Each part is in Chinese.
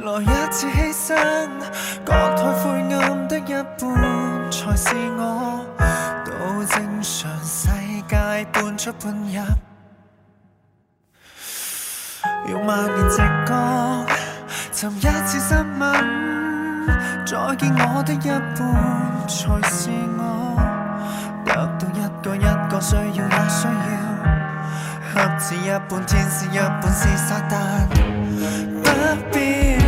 来一次牺牲，割开灰暗的一半，才是我到正常世界半出半入，用万年直觉寻一次失吻，再见我的一半，才是我得到一个一个需要也需要，合成一半天使一半是撒旦，不变。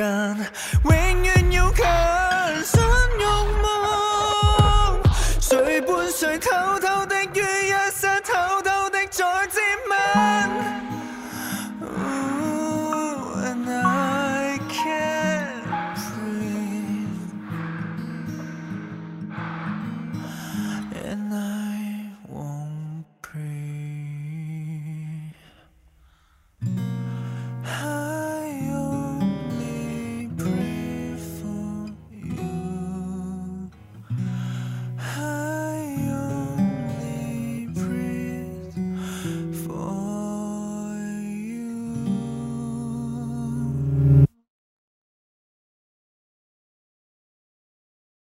gun